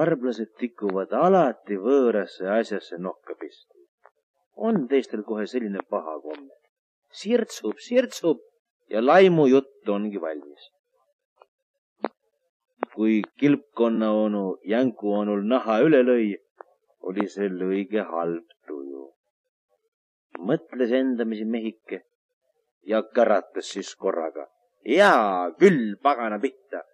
varblased tikuvad alati võõrasse asjasse nokka pista. on teistel kohe selline paha komme. sirtsub, sirtsub ja laimujutt ongi valmis. kui kilpkonna onu Jänku onul naha üle lõi, oli sel õige halb tuju. mõtles endamisi mehike ja käratas siis korraga. jaa küll, pagana pihta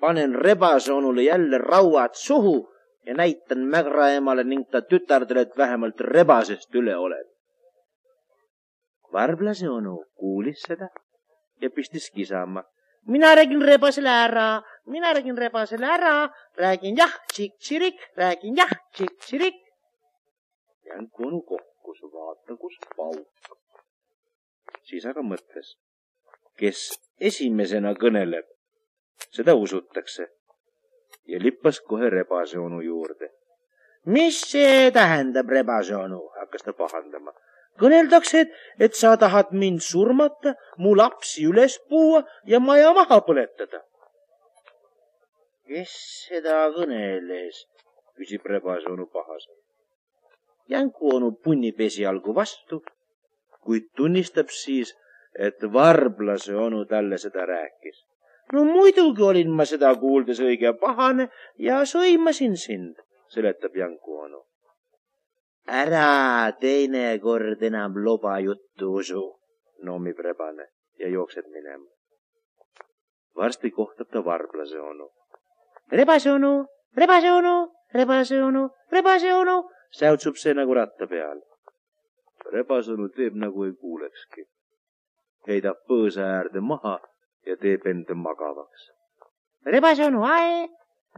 panen rebase onule jälle rauad suhu ja näitan mägraemale ning ta tütardele, et vähemalt rebasest üle olen. varblase onu kuulis seda ja pistis kisama. mina räägin rebasele ära, mina räägin rebasele ära, räägin jah, tšikk-tsirik, räägin jah, tšikk-tsirik. Jänku onu kohkus, vaata kus pauk. siis aga mõtles, kes esimesena kõneleb, seda usutakse. ja lippas kohe rebase onu juurde. mis see tähendab, rebase onu, hakkas ta pahandama. kõneldakse, et, et sa tahad mind surmata, mu lapsi üles puua ja maja maha põletada. kes seda kõneles, küsib rebase onu pahaselt. Jänku onu punnib esialgu vastu, kuid tunnistab siis, et varblase onu talle seda rääkis no muidugi olin ma seda kuuldes õige pahane ja sõimasin sind, seletab Janku onu. ära teinekord enam loba juttu usu, noomib rebane ja jookseb minema. varsti kohtab ta varblase onu. rebase onu, rebase onu, rebase onu, rebase onu, säutsub see nagu ratta peal. rebase onu teeb nagu ei kuulekski. heidab põõsa äärde maha ja teeb end magavaks. rebase onu, ae,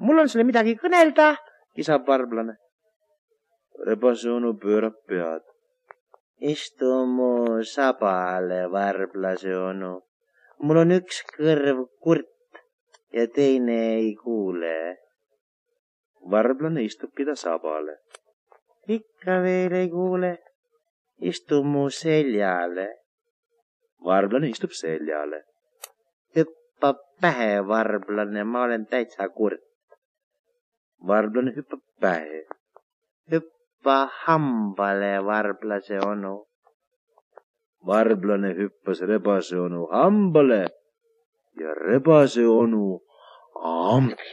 mul on sulle midagi kõnelda, kisab varblane. rebase onu pöörab pead. istu mu sabale, varblase onu. mul on üks kõrv kurt ja teine ei kuule. varblane istubki ta sabale. ikka veel ei kuule. istu mu seljale. varblane istub seljale hüppab pähe varblane, ma olen täitsa kurt. varblane hüppab pähe. hüppa hambale, varblase onu. varblane hüppas rebase onu hambale ja rebase onu amps